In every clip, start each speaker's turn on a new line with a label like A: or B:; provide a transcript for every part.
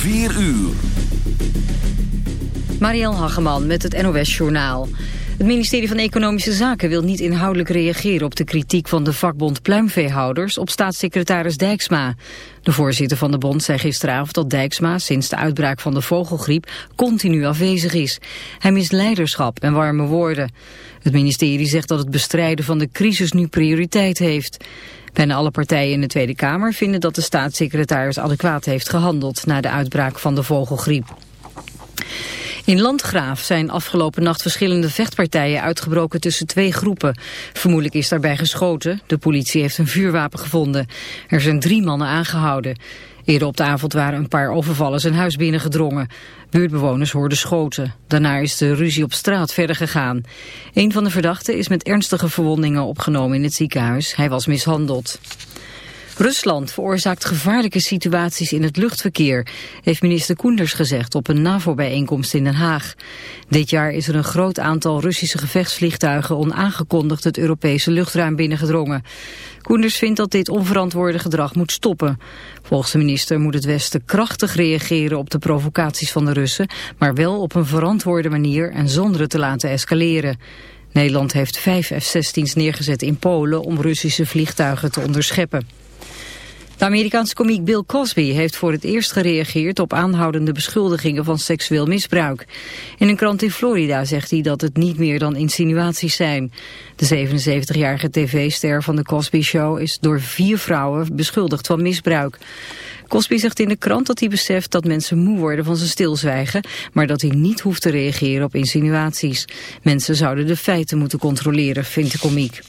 A: 4 uur.
B: Marielle Hageman met het NOS Journaal. Het ministerie van Economische Zaken wil niet inhoudelijk reageren op de kritiek van de vakbond pluimveehouders op staatssecretaris Dijksma. De voorzitter van de bond zei gisteravond dat Dijksma sinds de uitbraak van de vogelgriep continu afwezig is. Hij mist leiderschap en warme woorden. Het ministerie zegt dat het bestrijden van de crisis nu prioriteit heeft. Bijna alle partijen in de Tweede Kamer vinden dat de staatssecretaris adequaat heeft gehandeld na de uitbraak van de vogelgriep. In Landgraaf zijn afgelopen nacht verschillende vechtpartijen uitgebroken tussen twee groepen. Vermoedelijk is daarbij geschoten. De politie heeft een vuurwapen gevonden. Er zijn drie mannen aangehouden. Eerder op de avond waren een paar overvallers een huis binnengedrongen. Buurtbewoners hoorden schoten. Daarna is de ruzie op straat verder gegaan. Een van de verdachten is met ernstige verwondingen opgenomen in het ziekenhuis. Hij was mishandeld. Rusland veroorzaakt gevaarlijke situaties in het luchtverkeer, heeft minister Koenders gezegd op een NAVO-bijeenkomst in Den Haag. Dit jaar is er een groot aantal Russische gevechtsvliegtuigen onaangekondigd het Europese luchtruim binnengedrongen. Koenders vindt dat dit onverantwoorde gedrag moet stoppen. Volgens de minister moet het Westen krachtig reageren op de provocaties van de Russen, maar wel op een verantwoorde manier en zonder het te laten escaleren. Nederland heeft vijf F-16's neergezet in Polen om Russische vliegtuigen te onderscheppen. De Amerikaanse komiek Bill Cosby heeft voor het eerst gereageerd op aanhoudende beschuldigingen van seksueel misbruik. In een krant in Florida zegt hij dat het niet meer dan insinuaties zijn. De 77-jarige tv-ster van de Cosby Show is door vier vrouwen beschuldigd van misbruik. Cosby zegt in de krant dat hij beseft dat mensen moe worden van zijn stilzwijgen, maar dat hij niet hoeft te reageren op insinuaties. Mensen zouden de feiten moeten controleren, vindt de komiek.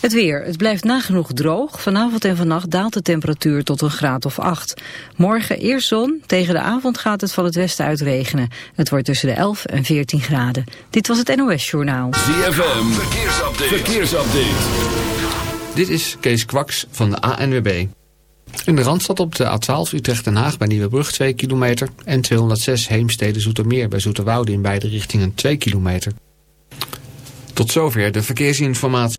B: Het weer. Het blijft nagenoeg droog. Vanavond en vannacht daalt de temperatuur tot een graad of 8. Morgen eerst zon. Tegen de avond gaat het van het westen uit regenen. Het wordt tussen de 11 en 14 graden. Dit was het NOS Journaal.
A: ZFM. Verkeersupdate. Verkeersupdate.
C: Dit is Kees Kwaks van de ANWB. In de Randstad op de A12 Utrecht-Den Haag bij Nieuwebrug 2 kilometer... en 206 Heemstede-Zoetermeer bij Zoeterwoude in beide richtingen 2 kilometer. Tot zover de verkeersinformatie.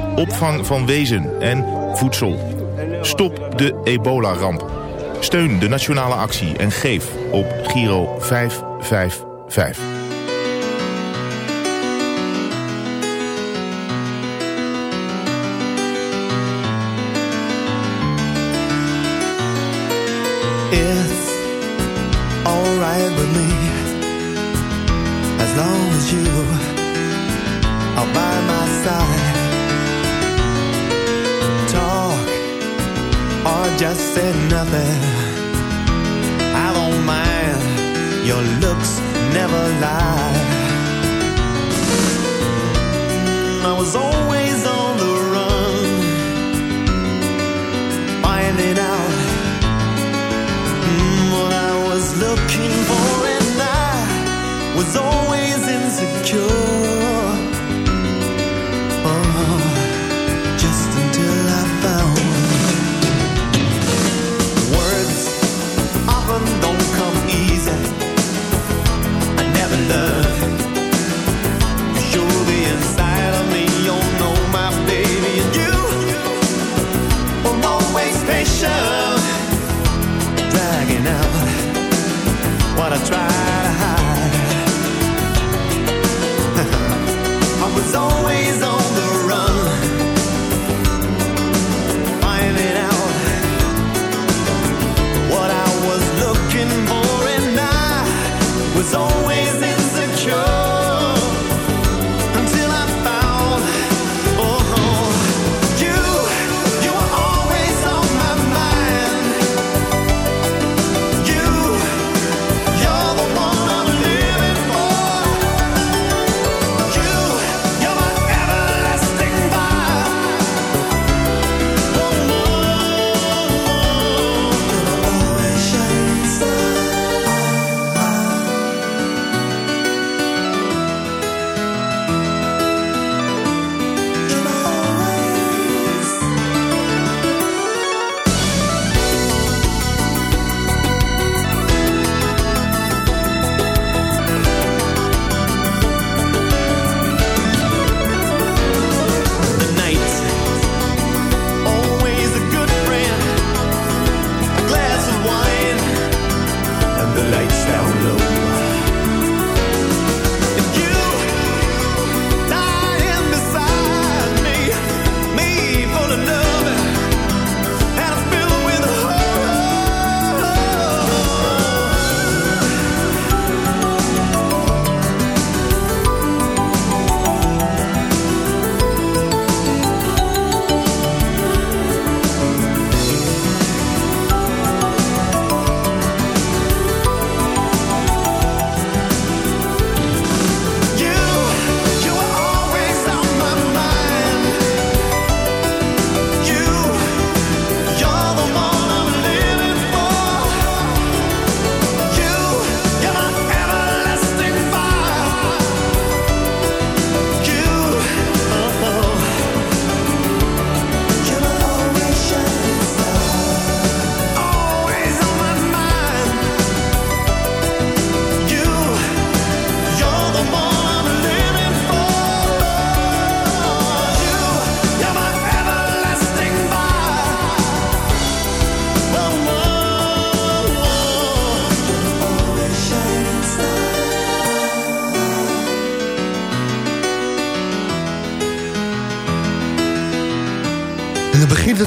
D: opvang van wezen en voedsel. Stop de ebola-ramp. Steun de nationale actie en geef op Giro 555.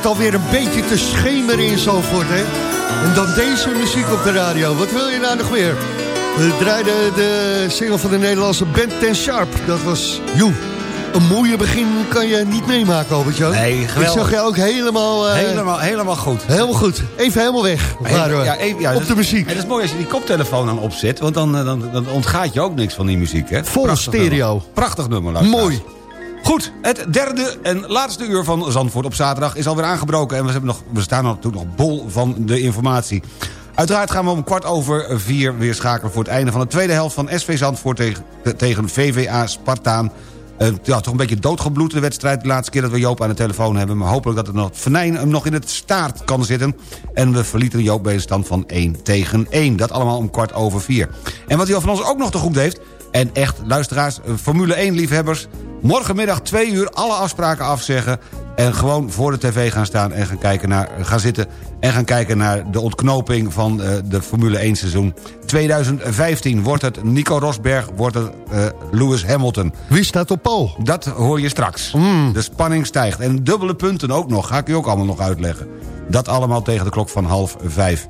E: Het alweer een beetje te schemeren in Zalvoort, hè? En dan deze muziek op de radio. Wat wil je nou nog meer? We draaiden de single van de Nederlandse band Ten Sharp. Dat was You. Een mooie begin kan je niet meemaken, Albert-Jan.
F: Nee,
E: Ik
F: geweldig.
E: zag je ook helemaal... eh,
F: helemaal, helemaal goed.
E: Helemaal goed. Even helemaal weg. waren we.
F: Ja, even- ja,
E: op
F: dat-
E: de muziek.
F: En dat is mooi als je die koptelefoon dan opzet, want dan, eh, dan, dan ontgaat je ook niks van die muziek. Hè?
E: Vol
F: Prachtig
E: stereo.
F: nummer. Prachtig nummer. luisteraars.
E: Mooi.
F: Goed, het derde en laatste uur van Zandvoort op zaterdag is alweer aangebroken... en we, nog, we staan natuurlijk nog bol van de informatie. Uiteraard gaan we om kwart over vier weer schakelen... voor het einde van de tweede helft van SV Zandvoort tegen, tegen VVA Spartaan. Eh, ja, toch een beetje doodgebloed de wedstrijd. De laatste keer dat we Joop aan de telefoon hebben. Maar hopelijk dat het nog, Venijn hem nog in het staart kan zitten. En we verlieten Joop bij een stand van 1 tegen 1. Dat allemaal om kwart over vier. En wat hij van ons ook nog te goed heeft... En echt, luisteraars, eh, Formule 1-liefhebbers... morgenmiddag twee uur alle afspraken afzeggen... en gewoon voor de tv gaan staan en gaan, kijken naar, gaan zitten... en gaan kijken naar de ontknoping van eh, de Formule 1-seizoen. 2015 wordt het Nico Rosberg, wordt het eh, Lewis Hamilton.
E: Wie staat op Paul?
F: Dat hoor je straks. De spanning stijgt. En dubbele punten ook nog, ga ik u ook allemaal nog uitleggen. Dat allemaal tegen de klok van half vijf.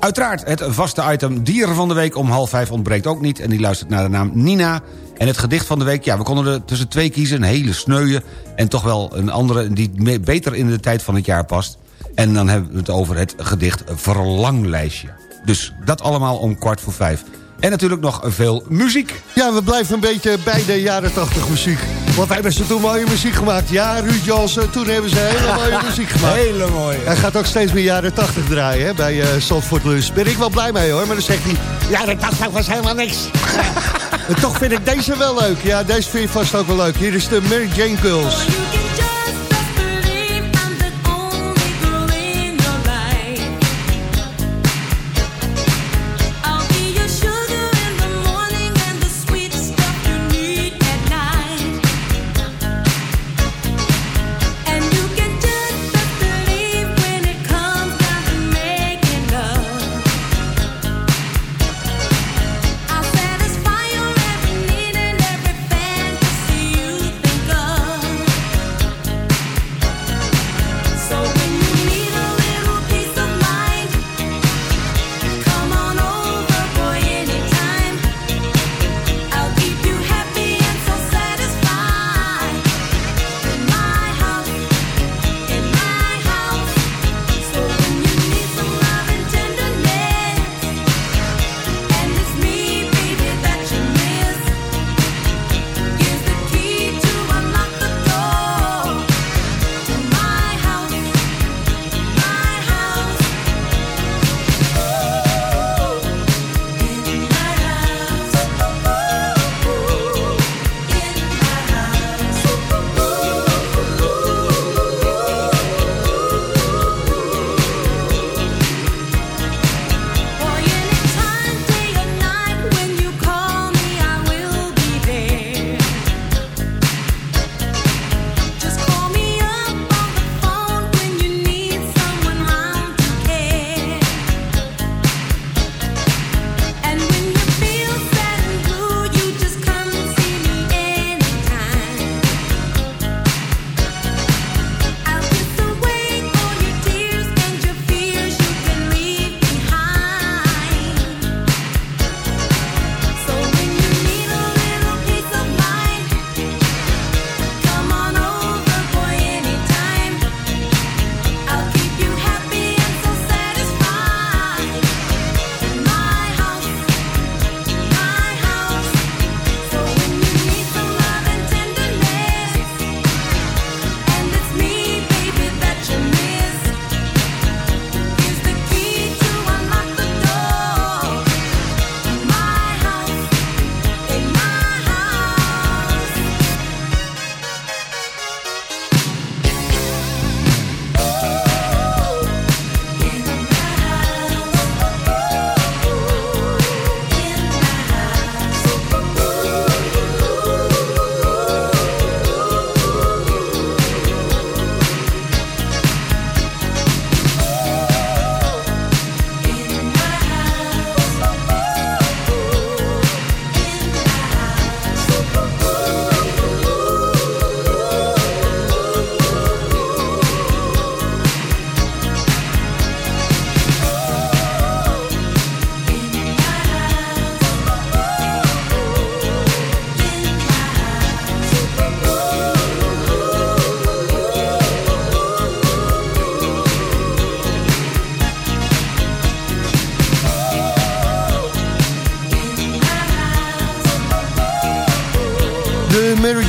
F: Uiteraard, het vaste item Dieren van de Week om half vijf ontbreekt ook niet. En die luistert naar de naam Nina. En het gedicht van de week, ja, we konden er tussen twee kiezen. Een hele sneuwe en toch wel een andere die beter in de tijd van het jaar past. En dan hebben we het over het gedicht Verlanglijstje. Dus dat allemaal om kwart voor vijf. En natuurlijk nog veel muziek.
G: Ja, we blijven een beetje bij de jaren 80 muziek. Want hebben ze toen mooie muziek gemaakt. Ja, Ruud Jansen, toen hebben ze hele mooie muziek gemaakt.
F: Hele mooie.
G: Hij gaat ook steeds meer jaren 80 draaien hè, bij uh, Zandvoort Lunch. Ben ik wel blij mee hoor, maar dan zegt hij... Jaren 80 was helemaal niks. en toch vind ik deze wel leuk. Ja, deze vind je vast ook wel leuk. Hier is de Mary Jane Girls.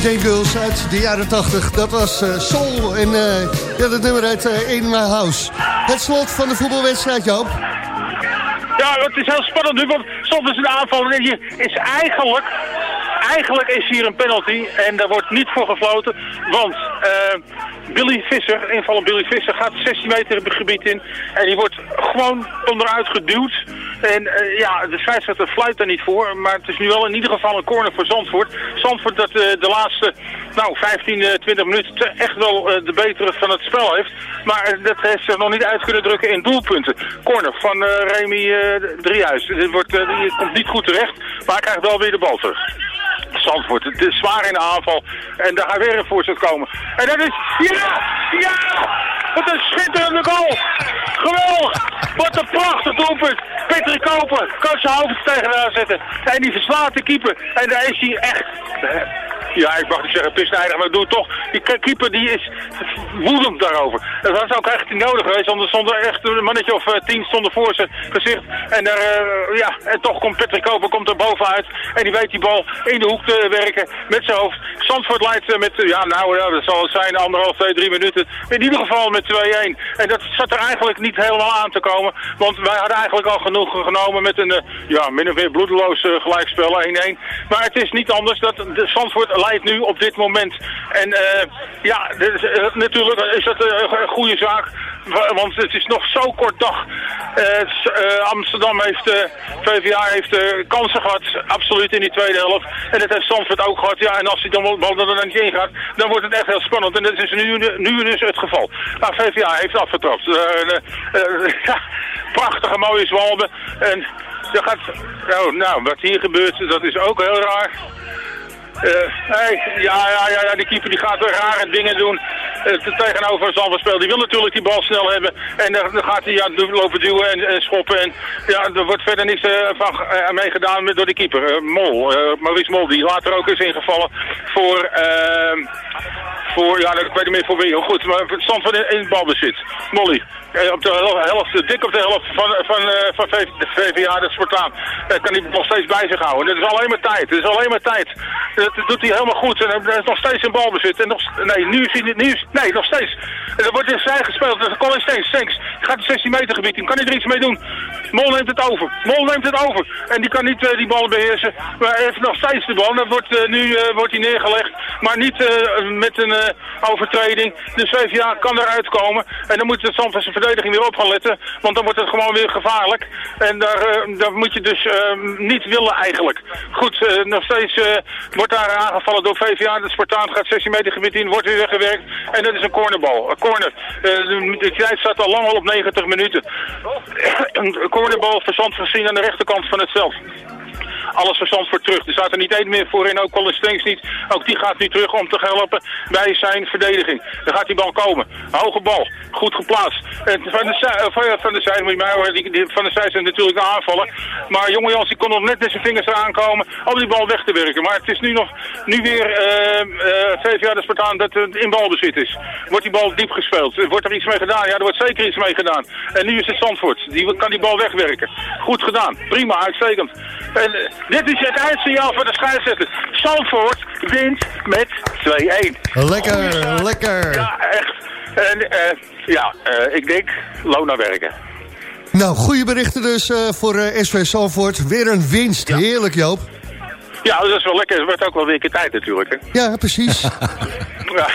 G: Jane Girls uit de jaren 80. Dat was uh, Soul en uh, ja, dat nummer uit uh, In House. Het slot van de voetbalwedstrijd, Joop.
H: Ja, het is heel spannend nu, want soms is een aanval is eigenlijk... Eigenlijk is hier een penalty en daar wordt niet voor gefloten, want... Billy Visser, invallen Billy Visser, gaat 16 meter het gebied in. En die wordt gewoon onderuit geduwd. En uh, ja, de scheidsrechter fluit daar niet voor. Maar het is nu wel in ieder geval een corner voor Zandvoort. Zandvoort dat uh, de laatste nou, 15, uh, 20 minuten echt wel de betere van het spel heeft. Maar dat heeft zich nog niet uit kunnen drukken in doelpunten. Corner van Remy Driehuis. Dit wordt, die komt niet goed terecht, maar hij krijgt wel weer de bal terug. Zandvoort. Het is zwaar in de aanval. En daar gaat weer een voorzet komen. En dat is... Ja! Ja! Wat een schitterende goal! Geweldig! Wat een prachtig doelpunt! Patrick Koper kan zijn hoofd tegenaan zetten. En die verslaat de keeper. En daar is hij echt ja, ik mag niet zeggen pisnijdig, maar ik doe het toch. Die ke- keeper die is woedend daarover. Dat was ook echt niet nodig geweest, er stond er echt een mannetje of eh, tien stonden voor zijn gezicht. En, daar, eh, ja, en toch komt Patrick Koper komt er bovenuit en die weet die bal in de hoek te werken met zijn hoofd. Zandvoort leidt eh, met, eh, ja nou ja, dat zal het zijn, anderhalf, twee, drie minuten. In ieder geval met 2-1. En dat zat er eigenlijk niet helemaal aan te komen, want wij hadden eigenlijk al genoeg genomen met een, eh, ja, min of meer bloedeloos eh, gelijkspel 1-1. Maar het is niet anders, dat de Zandvoort leidt nu op dit moment. En eh, ja, eh, natuurlijk is dat eh, een goede zaak. Wa- Want het is nog zo kort dag. Eh, eh, Amsterdam heeft, eh, VVA heeft kansen gehad, absoluut in die tweede helft. En dat heeft Zandvoort ook gehad. Ja, en als die dan bal er niet in gaat, dan wordt het echt heel spannend. En dat is nu, nu dus het geval. Nou, VVA heeft afgetrapt. Ja, prachtige mooie zwalben. En er gaat, oh, nou, wat hier gebeurt, dat is ook heel raar. Eh, ja, ja, ja, die keeper die gaat rare dingen doen eh, te- tegenover Zandvoort spel. Die wil natuurlijk die bal snel hebben. En dan, gaat hij ja, lopen duwen en, en schoppen. En ja, er wordt verder eh, van eh, mee gedaan door die keeper. Mol, Maurice Mol, die later ook is ingevallen voor... ehm, voor, ja, ik weet niet meer voor wie. Goed, maar Zandvoort in, in het balbezit. Molly. Op de hel- helft, dik op de helft van, van, van VV de VVA, de kan hij nog steeds bij zich houden. Dat is alleen maar tijd. Dat is alleen maar tijd. Doet hij helemaal goed. En hij is nog steeds in balbezit. En nog, nee, nu is hij niet. Nee, nog steeds. En er wordt in zij gespeeld. Dat is Colin. Steens. Die gaat de 16 meter gebied in. Kan hij er iets mee doen? Mol neemt het over. Mol neemt het over. En die kan niet eh, die ballen beheersen. Maar hij heeft nog steeds de bal. Dat wordt, eh, nu eh, wordt hij neergelegd. Maar niet met een overtreding. Dus VVA kan eruit komen. En dan moet de Zandvoortse verdediging weer op gaan letten. Want dan wordt het gewoon weer gevaarlijk. En daar, daar moet je dus eh, niet willen eigenlijk. Goed, nog steeds wordt aangevallen door VVA. De Spartaan gaat 16 meter gebied in. Wordt weer weggewerkt. En dat is een cornerbal. Een corner. Eh, de, tijd staat al lang al op 90 minuten. een cornerbal Zandvoort gezien aan de rechterkant van het veld alles verstand voor terug. Er staat er niet één meer voorin, ook Colin Stengs niet. Ook die gaat nu terug om te helpen bij zijn verdediging. Dan gaat die bal komen. Hoge bal, goed geplaatst. En van de, zij- eh, van- van de moet je mij horen, van de zijde zijn natuurlijk de aanvallen. Maar jonge Jans die kon nog net met zijn vingers eraan komen om die bal weg te werken. Maar het is nu nog, nu weer eh eh VVA de Spartaan dat het in balbezit is. Wordt die bal diep gespeeld? Wordt er iets mee gedaan? Ja, er wordt zeker iets mee gedaan. En nu is het Zandvoort. Die kan die bal wegwerken. Goed gedaan. Prima, uitstekend. En dit is het eindsignaal voor de scheidsrechter. Zandvoort wint met 2-1.
E: Lekker, lekker.
H: Ja, echt. En eh, ja, eh, ik denk, loon naar werken.
E: Nou, goede berichten dus eh, voor SV Zalvoort. Weer een winst. Heerlijk, Joop.
H: Ja, dat is wel lekker. Het wordt ook wel weer een keer tijd natuurlijk. Hè.
E: Ja, precies.
H: Ja.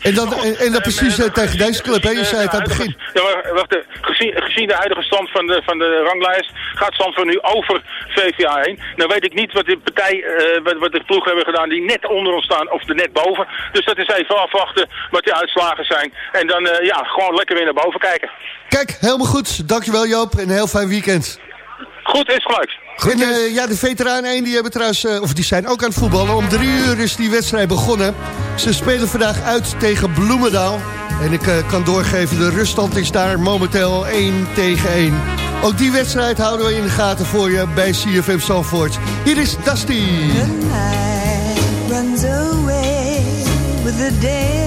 E: En dan, en, en dan precies eh, tegen deze club, hè? Je zei het aan het begin.
H: Ja, maar wacht, eh, gezien, gezien de huidige stand van de, van de ranglijst gaat Zandvoort nu over VVA heen. Nou weet ik niet wat de partij, eh, wat, wat de ploeg hebben gedaan die net onder ons staan of er net boven. Dus dat is even afwachten wat die uitslagen zijn. En dan eh, ja, gewoon lekker weer naar boven kijken.
E: Kijk, helemaal goed. Dankjewel, Joop. En een heel fijn weekend.
H: Goed, is gelijk.
E: En eh, ja, de veteranen 1 die hebben trouwens, eh, of die zijn ook aan het voetballen. Om drie uur is die wedstrijd begonnen. Ze spelen vandaag uit tegen Bloemendaal. En ik eh, kan doorgeven, de ruststand is daar momenteel 1 tegen 1. Ook die wedstrijd houden we in de gaten voor je bij CFM Zalvoort. Hier is Dusty.
I: night runs away with the day.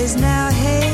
I: Is now hay.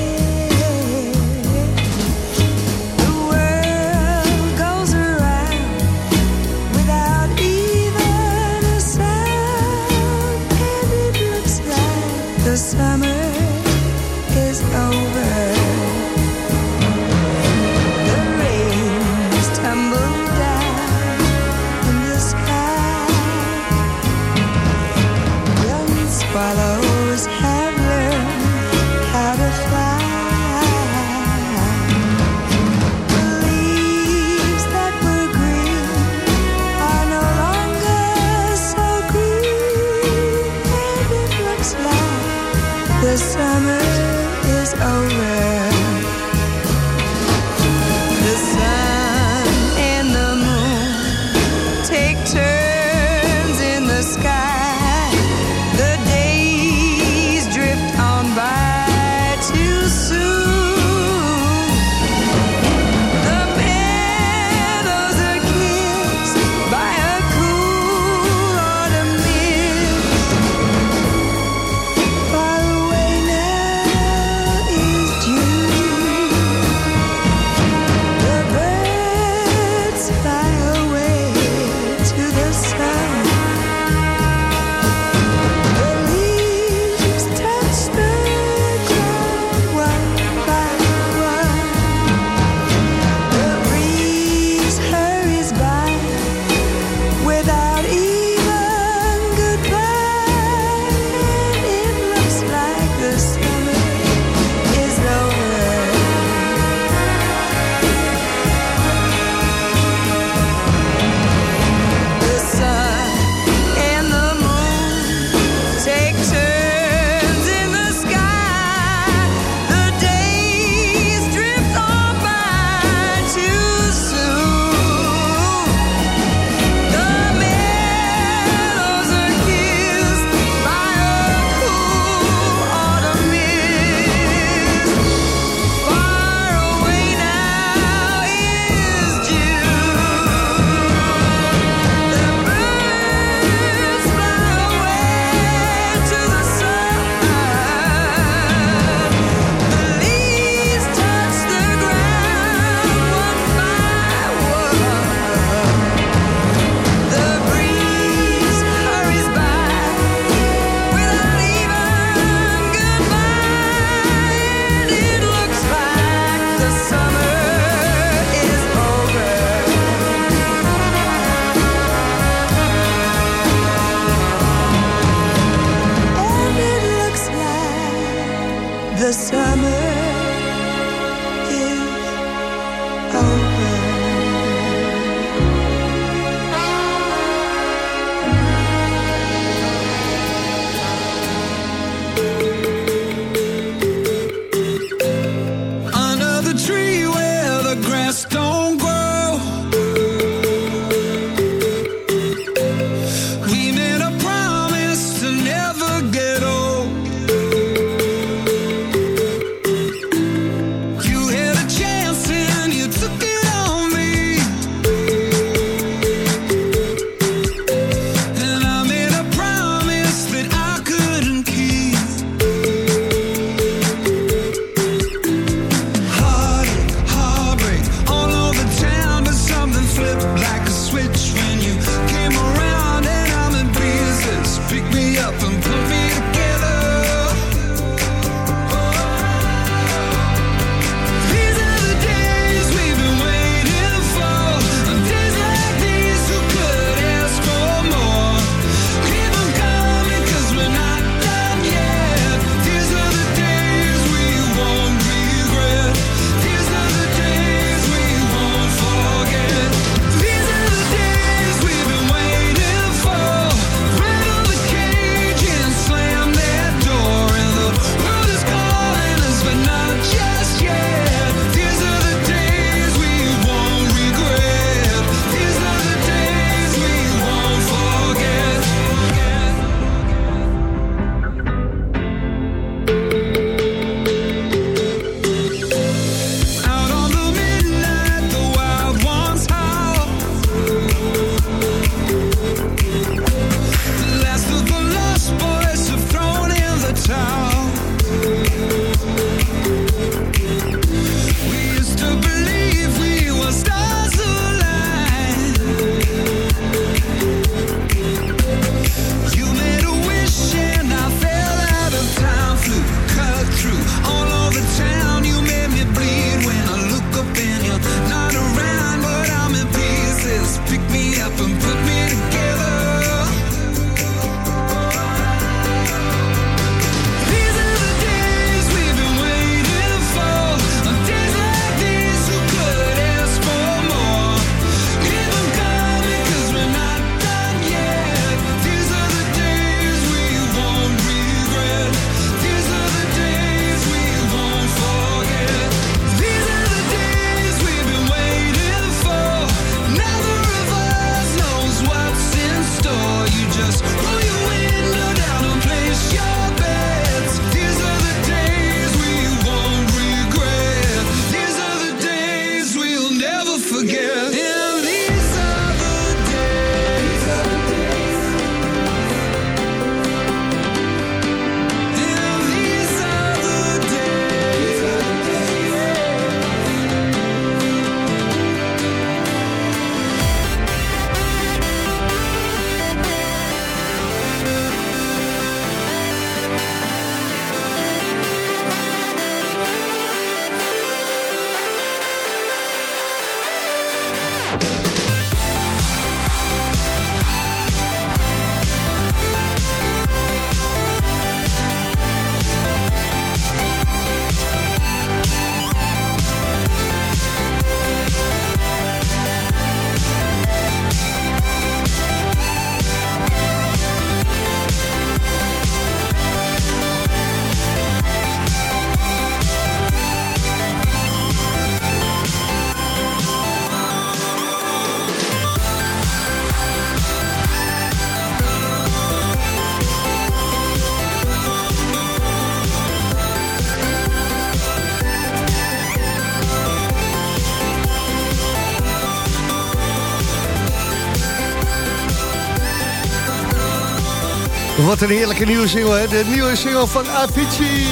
E: wat een heerlijke nieuwe single, hè? De nieuwe single van Avicii.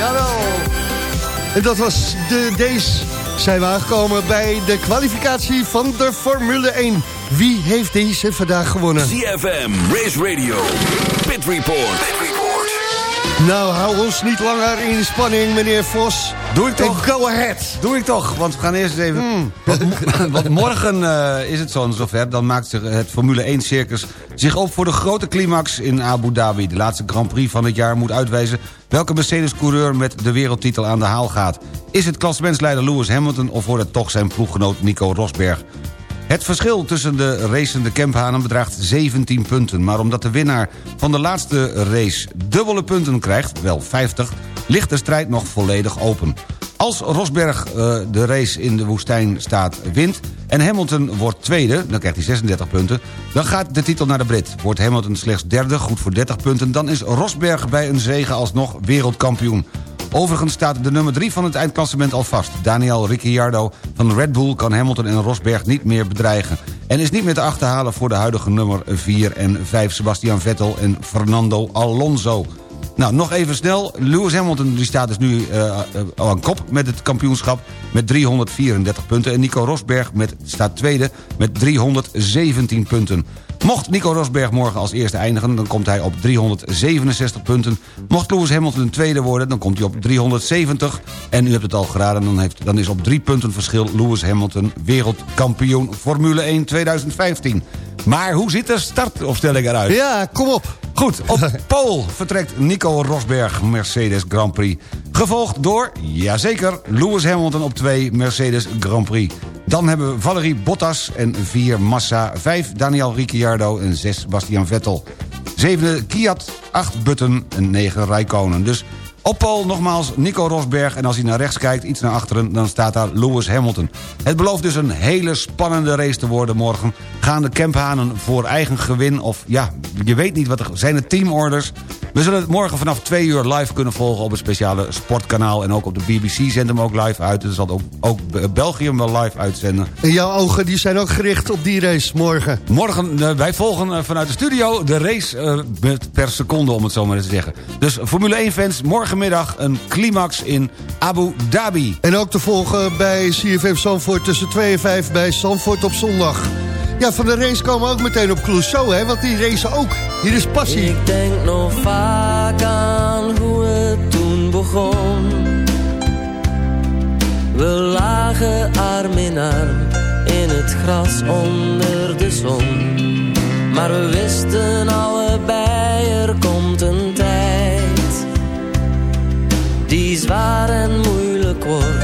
E: Hallo. En dat was de Days. Zijn we aangekomen bij de kwalificatie van de Formule 1. Wie heeft deze vandaag gewonnen?
A: CFM, Race Radio, Pit Report.
E: Nou, hou ons niet langer in spanning, meneer Vos.
F: Doe ik toch?
E: Go ahead.
F: Doe ik toch, want we gaan eerst eens even...
E: Hmm.
F: Want, mo- want morgen eh, is het zo zover. Dan maakt zich het Formule 1-circus zich op voor de grote climax in Abu Dhabi. De laatste Grand Prix van het jaar moet uitwijzen... welke Mercedes-coureur met de wereldtitel aan de haal gaat. Is het klassementsleider Lewis Hamilton... of wordt het toch zijn ploeggenoot Nico Rosberg? Het verschil tussen de racende Kemphanen bedraagt 17 punten. Maar omdat de winnaar van de laatste race dubbele punten krijgt, wel 50... ligt de strijd nog volledig open. Als Rosberg eh, de race in de woestijn staat wint... en Hamilton wordt tweede, dan krijgt hij 36 punten... dan gaat de titel naar de Brit. Wordt Hamilton slechts derde, goed voor 30 punten... dan is Rosberg bij een zege alsnog wereldkampioen. Overigens staat de nummer 3 van het eindklassement al vast. Daniel Ricciardo van Red Bull kan Hamilton en Rosberg niet meer bedreigen. En is niet meer te achterhalen voor de huidige nummer 4 en 5... Sebastian Vettel en Fernando Alonso. Nou, nog even snel. Lewis Hamilton die staat dus nu eh, eh, aan kop met het kampioenschap... met 334 punten. En Nico Rosberg met, staat tweede met 317 punten. Mocht Nico Rosberg morgen als eerste eindigen... dan komt hij op 367 punten. Mocht Lewis Hamilton tweede worden, dan komt hij op 370. En u hebt het al geraden, dan, heeft, dan is op drie punten verschil... Lewis Hamilton wereldkampioen Formule 1 2015. Maar hoe ziet de startopstelling eruit?
E: Ja, kom op.
F: Goed, op Pool vertrekt Nico Rosberg, Mercedes Grand Prix. Gevolgd door, jazeker, Lewis Hamilton op 2, Mercedes Grand Prix. Dan hebben we Valerie Bottas en 4 Massa, 5 Daniel Ricciardo en 6 Bastian Vettel. 7 Kiat, 8 Button en 9 Rijkonen. Dus op Paul nogmaals Nico Rosberg en als hij naar rechts kijkt, iets naar achteren... dan staat daar Lewis Hamilton. Het belooft dus een hele spannende race te worden morgen. Gaan de Kemphanen voor eigen gewin of ja, je weet niet wat er... Zijn het teamorders? We zullen het morgen vanaf twee uur live kunnen volgen op het speciale sportkanaal... en ook op de BBC zendt hem ook live uit. Dus zal ook, ook België hem wel live uitzenden.
E: En jouw ogen die zijn ook gericht op die race morgen.
F: Morgen, eh, wij volgen eh, vanuit de studio de race eh, per seconde, om het zo maar eens te zeggen. Dus Formule 1-fans, morgenmiddag een climax in Abu Dhabi.
E: En ook te volgen bij CFM Zandvoort tussen 2 en 5 bij Zandvoort op zondag. Ja, van de race komen we ook meteen op Clouseau, hè, want die racen ook. Hier is passie.
I: Ik denk nog vaak aan hoe het toen begon. We lagen arm in arm in het gras onder de zon. Maar we wisten allebei er komt een tijd die zwaar en moeilijk wordt,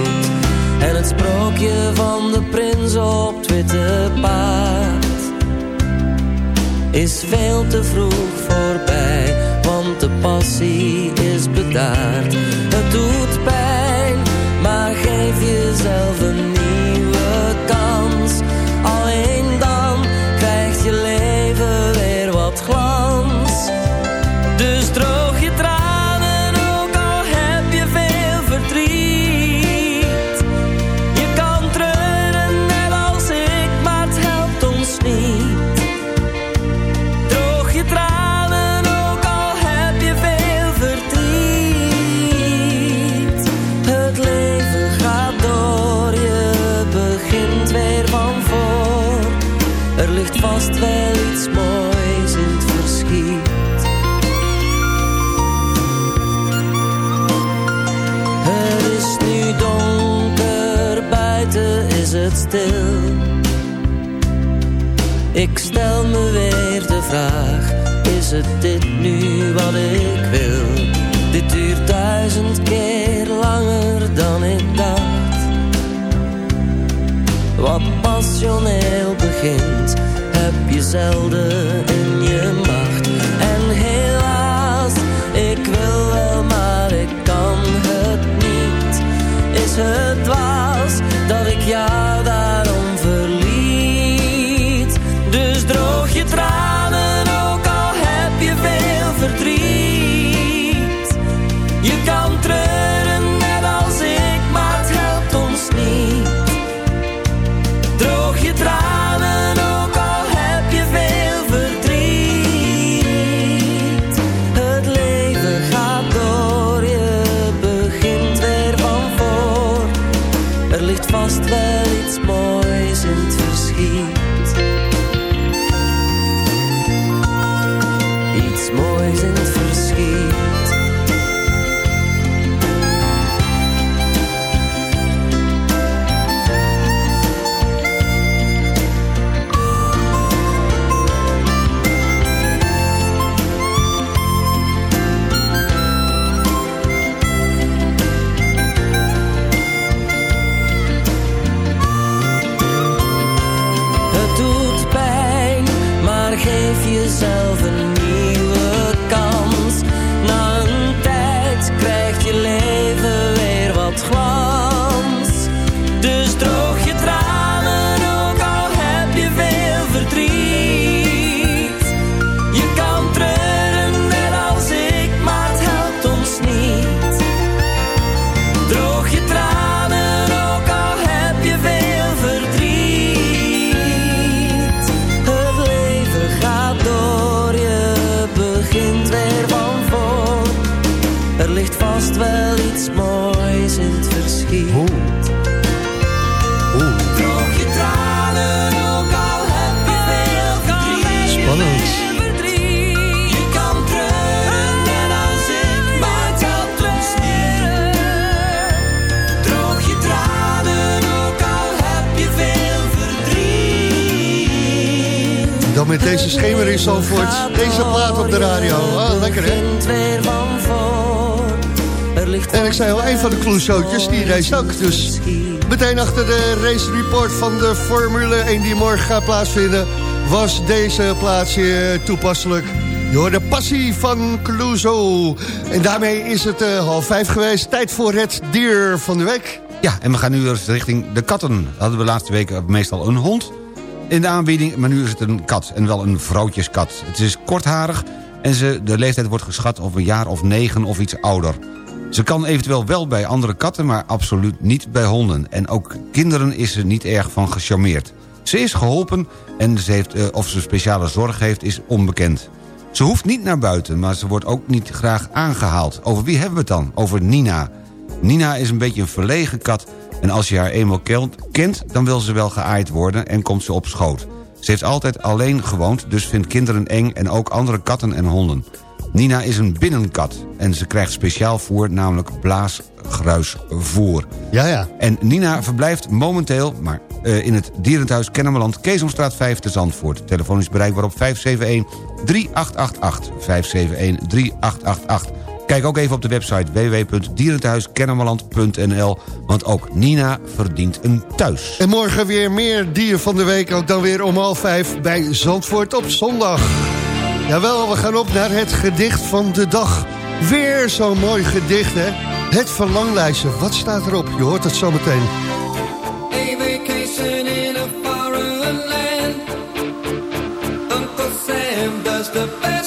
I: Sprookje van de prins op het witte paard is veel te vroeg voorbij, want de passie is bedaard. Het moois in het
E: Clouseautjes, die race ook. Dus meteen achter de race report van de Formule 1 die morgen gaat plaatsvinden... was deze plaats hier toepasselijk. Je de passie van Clouseau. En daarmee is het eh, half vijf geweest. Tijd voor het dier van de week.
F: Ja, en we gaan nu richting de katten. Hadden we laatste week meestal een hond in de aanbieding... maar nu is het een kat, en wel een vrouwtjeskat. Het is kortharig en ze, de leeftijd wordt geschat op een jaar of negen of iets ouder. Ze kan eventueel wel bij andere katten, maar absoluut niet bij honden. En ook kinderen is ze niet erg van gecharmeerd. Ze is geholpen en ze heeft, eh, of ze speciale zorg heeft is onbekend. Ze hoeft niet naar buiten, maar ze wordt ook niet graag aangehaald. Over wie hebben we het dan? Over Nina. Nina is een beetje een verlegen kat... en als je haar eenmaal kent- kent, dan wil ze wel geaaid worden... en komt ze op schoot. Ze heeft altijd alleen gewoond, dus vindt kinderen eng... en ook andere katten en honden. Nina is een binnenkat en ze krijgt speciaal voer... namelijk blaasgruisvoer.
E: Ja, ja.
F: En Nina verblijft momenteel maar, eh, in het dierenthuis Kennemerland... Keesomstraat 5 te Zandvoort. Telefoon is bereikbaar op 571-3888. 571-3888. Kijk ook even op de website www.dierenthuiskennemerland.nl... want ook Nina verdient een thuis.
E: En morgen weer meer dier van de week. Ook dan weer om half vijf bij Zandvoort op zondag. Jawel, we gaan op naar het gedicht van de dag. Weer zo'n mooi gedicht, hè? Het verlanglijstje. Wat staat erop? Je hoort het
I: Sam does the best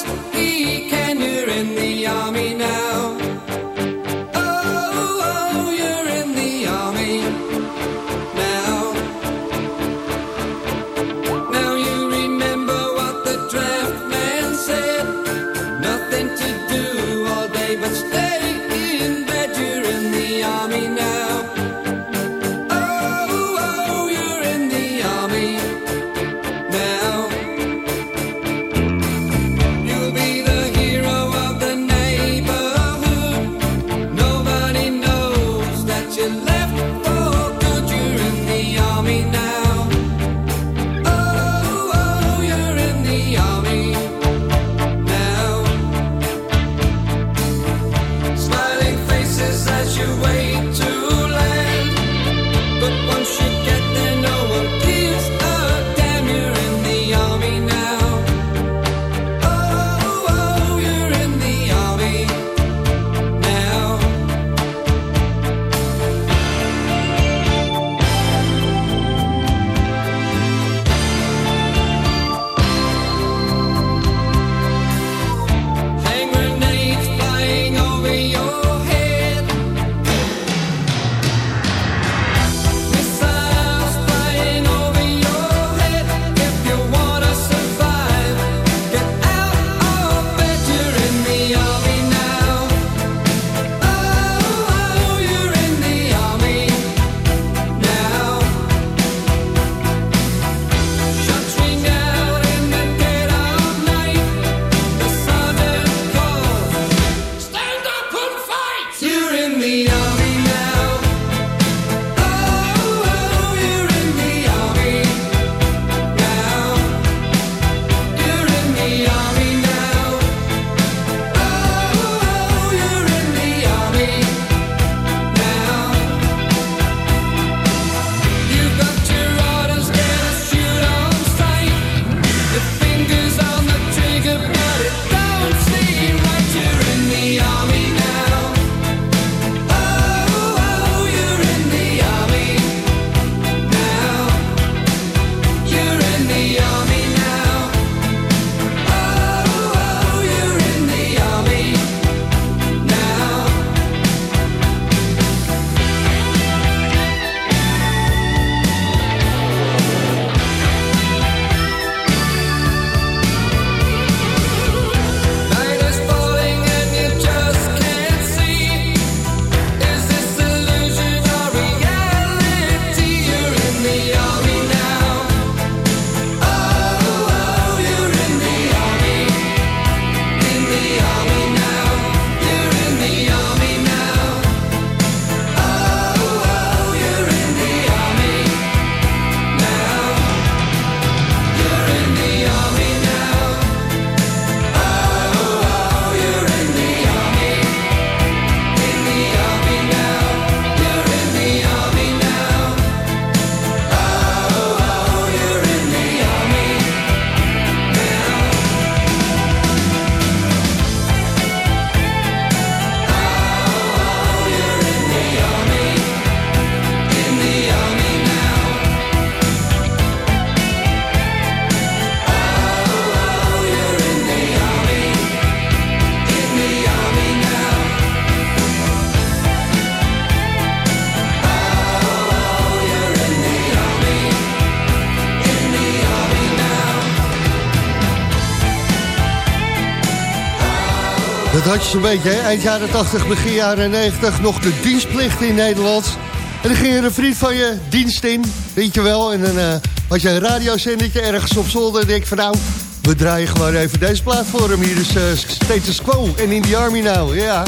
J: hè? eind jaren 80, begin jaren 90... nog de dienstplicht in Nederland. En dan ging er een vriend van je dienst in, weet je wel. En dan eh, had je een radiozendertje ergens op zolder. En denk van nou, we draaien gewoon even deze plaat voor hem. Hier is uh, Status Quo en In The Army Now, ja.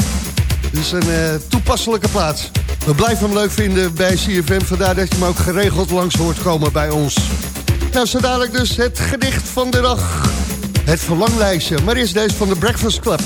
J: Dus een eh, toepasselijke plaats. We blijven hem leuk vinden bij CFM. Vandaar dat je hem ook geregeld langs hoort komen bij ons. Nou, zo dadelijk dus het gedicht van de dag. Het verlanglijstje. Maar eerst deze van de Breakfast Club.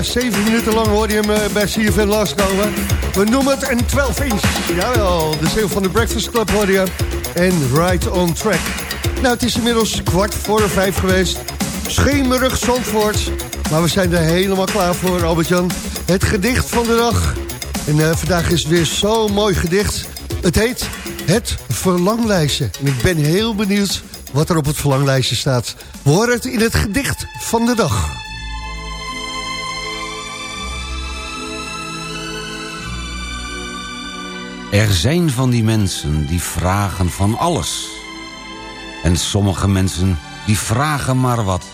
E: Bijna 7 minuten lang hoorde je hem eh, bij CFN langskomen. We noemen het een 12 inch. Jawel, de single van de Breakfast Club hoorde je. En Right on Track. Nou, het is inmiddels kwart voor vijf geweest. Schemerig Zandvoort. Maar we zijn er helemaal klaar voor, Albert-Jan. Het gedicht van de dag. En eh, vandaag is weer zo'n mooi gedicht. Het heet Het Verlanglijstje. En ik ben heel benieuwd wat er op het verlanglijstje staat. We horen het in het gedicht van de dag.
F: Er zijn van die mensen die vragen van alles. En sommige mensen die vragen maar wat.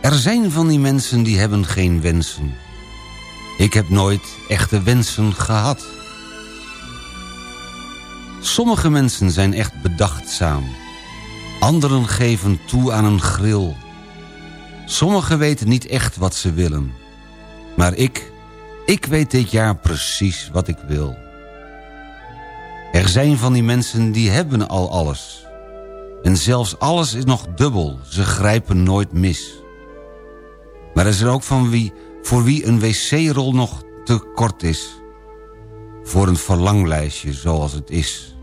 F: Er zijn van die mensen die hebben geen wensen. Ik heb nooit echte wensen gehad. Sommige mensen zijn echt bedachtzaam. Anderen geven toe aan een gril. Sommigen weten niet echt wat ze willen. Maar ik, ik weet dit jaar precies wat ik wil. Er zijn van die mensen die hebben al alles. En zelfs alles is nog dubbel, ze grijpen nooit mis. Maar er zijn ook van wie, voor wie een wc-rol nog te kort is. Voor een verlanglijstje zoals het is.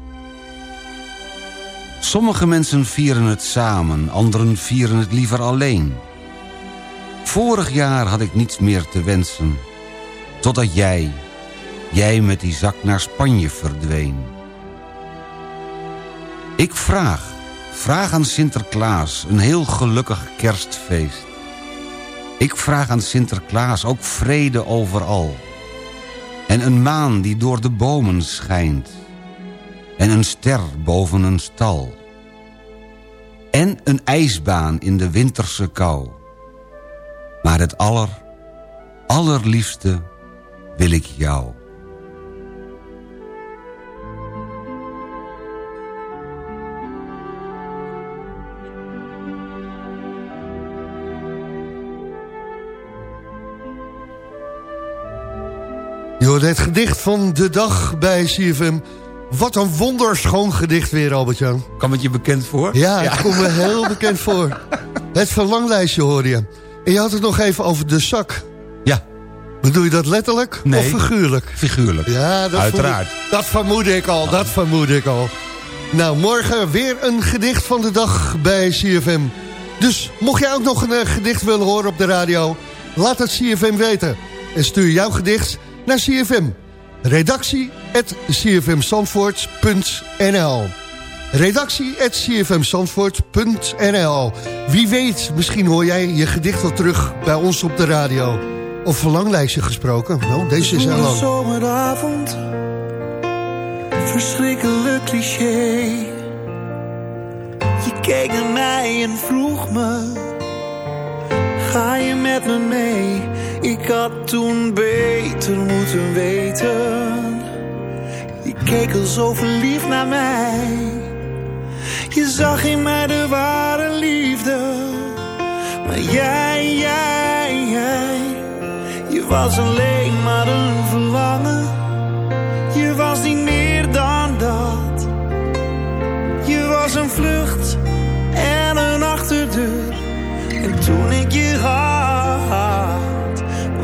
F: Sommige mensen vieren het samen, anderen vieren het liever alleen. Vorig jaar had ik niets meer te wensen. Totdat jij, jij met die zak naar Spanje verdween. Ik vraag, vraag aan Sinterklaas een heel gelukkig kerstfeest. Ik vraag aan Sinterklaas ook vrede overal. En een maan die door de bomen schijnt. En een ster boven een stal. En een ijsbaan in de winterse kou. Maar het aller, allerliefste wil ik jou.
E: Hoorde het gedicht van de dag bij CFM. Wat een wonderschoon gedicht weer, Albert-Jan.
K: Kwam het je bekend voor?
E: Ja, het komt me heel bekend voor. Het verlanglijstje hoorde je. En je had het nog even over de zak.
K: Ja.
E: Bedoel je dat letterlijk
K: Nee.
E: of figuurlijk?
K: Figuurlijk.
E: Ja, dat
K: Uiteraard.
E: Vermoed, dat vermoed ik al, dat vermoed ik al. Nou, morgen weer een gedicht van de dag bij CFM. Dus mocht jij ook nog een eh, gedicht willen horen op de radio... laat het CFM weten. En stuur jouw gedicht naar CFM. Redactie at cfmzandvoort.nl Redactie at cfmzandvoort.nl Wie weet, misschien hoor jij je gedicht wel terug bij ons op de radio. Of verlanglijstje gesproken. Nou, deze is
L: Een
E: lang.
L: zomeravond, verschrikkelijk cliché. Je keek naar mij en vroeg me, ga je met me mee? Ik had toen beter moeten weten. Je keek al zo verliefd naar mij. Je zag in mij de ware liefde. Maar jij, jij, jij. Je was alleen maar een verlangen. Je was niet meer dan dat. Je was een vlucht en een achterdeur. En toen ik je had,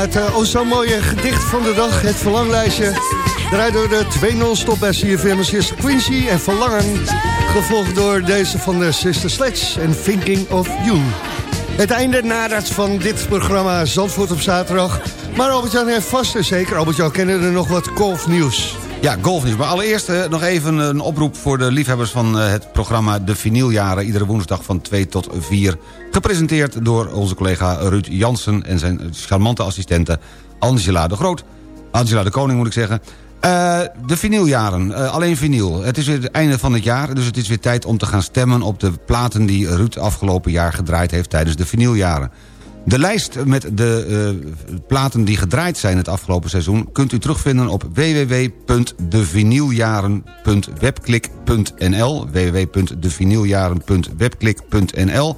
L: Het
E: uh, oh zo mooie gedicht van de dag, het verlanglijstje... draait door de twee non-stop bij CFM is Quincy en Verlangen... gevolgd door deze van de Sister Sledge en Thinking of You. Het einde nadat van dit programma Zandvoort op zaterdag... maar Albert-Jan heeft vast en zeker, Albert-Jan, kennen er nog wat golfnieuws...
F: Ja, golfnieuws. Maar allereerst eh, nog even een oproep voor de liefhebbers van eh, het programma De Vinyljaren. Iedere woensdag van 2 tot 4. Gepresenteerd door onze collega Ruud Jansen en zijn charmante assistente Angela de Groot. Angela de Koning moet ik zeggen. Eh, de vinyljaren, alleen vinyl. Het is weer het einde van het jaar, dus het is weer tijd om te gaan stemmen... op de platen die Ruud afgelopen jaar gedraaid heeft tijdens de vinyljaren. De lijst met de eh, platen die gedraaid zijn het afgelopen seizoen... kunt u terugvinden op www.devinyljaren.webklik.nl www.devinyljaren.webklik.nl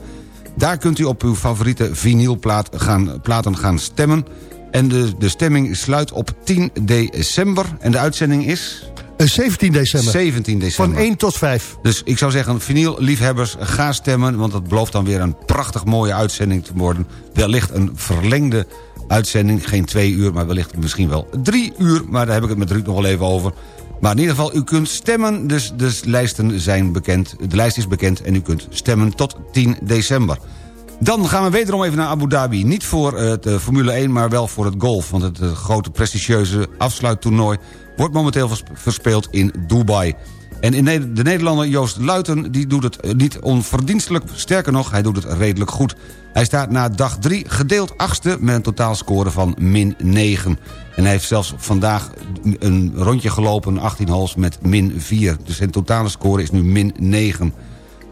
F: Daar kunt u op uw favoriete vinylplaat gaan, platen gaan stemmen... En de, de stemming sluit op 10 december. En de uitzending is...
E: 17 december.
F: 17 december.
E: Van 1 tot 5.
F: Dus ik zou zeggen, vinyl-liefhebbers, ga stemmen... want dat belooft dan weer een prachtig mooie uitzending te worden. Wellicht een verlengde uitzending. Geen twee uur, maar wellicht misschien wel drie uur. Maar daar heb ik het met Ruud nog wel even over. Maar in ieder geval, u kunt stemmen, dus de lijsten zijn bekend. De lijst is bekend en u kunt stemmen tot 10 december. Dan gaan we wederom even naar Abu Dhabi. Niet voor het eh, Formule 1, maar wel voor het golf. Want het eh, grote prestigieuze afsluittoernooi... wordt momenteel vers- verspeeld in Dubai. En in de Nederlander Joost Luiten die doet het eh, niet onverdienstelijk. Sterker nog, hij doet het redelijk goed. Hij staat na dag 3 gedeeld achtste met een totaalscore van min 9. En hij heeft zelfs vandaag een rondje gelopen, 18 holes, met min 4. Dus zijn totale score is nu min 9.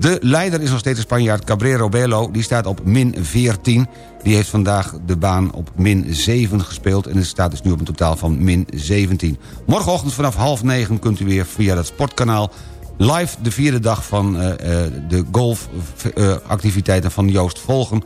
F: De leider is nog steeds de Spanjaard Cabrero Bello. Die staat op min 14. Die heeft vandaag de baan op min 7 gespeeld. En staat dus nu op een totaal van min 17. Morgenochtend vanaf half 9 kunt u weer via dat sportkanaal... live de vierde dag van uh, uh, de golfactiviteiten uh, van Joost volgen...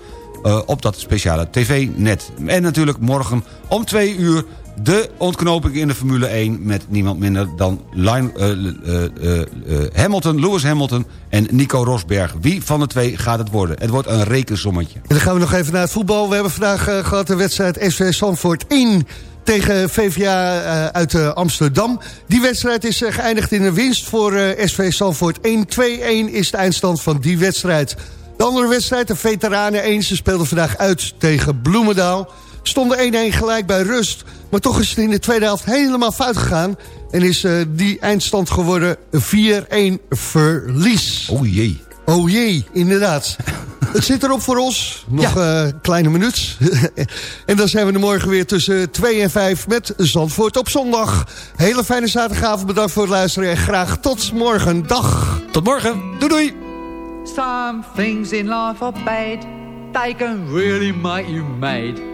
F: op dat speciale tv-net. En natuurlijk morgen om 2 uur de ontknoping in de Formule 1... met niemand minder dan Line, uh, uh, Hamilton, Lewis Hamilton en Nico Rosberg. Wie van de twee gaat het worden? Het wordt een rekensommetje.
E: En dan gaan we nog even naar het voetbal. We hebben vandaag gehad de wedstrijd SV Zandvoort 1 tegen VVA uit Amsterdam. Die wedstrijd is geëindigd in een winst voor SV Zandvoort 1. 2-1 is de eindstand van die wedstrijd. De andere wedstrijd, de Veteranen 1, ze speelden vandaag uit tegen Bloemendaal. Stonden 1-1 gelijk bij rust. Maar toch is het in de tweede helft helemaal fout gegaan. En is uh, die eindstand geworden 4-1 verlies.
F: Oh jee.
E: Oh jee, inderdaad. het zit erop voor ons. Nog een ja. uh, kleine minuut. en dan zijn we er morgen weer tussen 2 en 5 met Zandvoort op zondag. Hele fijne zaterdagavond. Bedankt voor het luisteren. En graag tot morgen. Dag.
F: Tot morgen. Doei doei.
M: Some things in life are bad. They can really make you mad.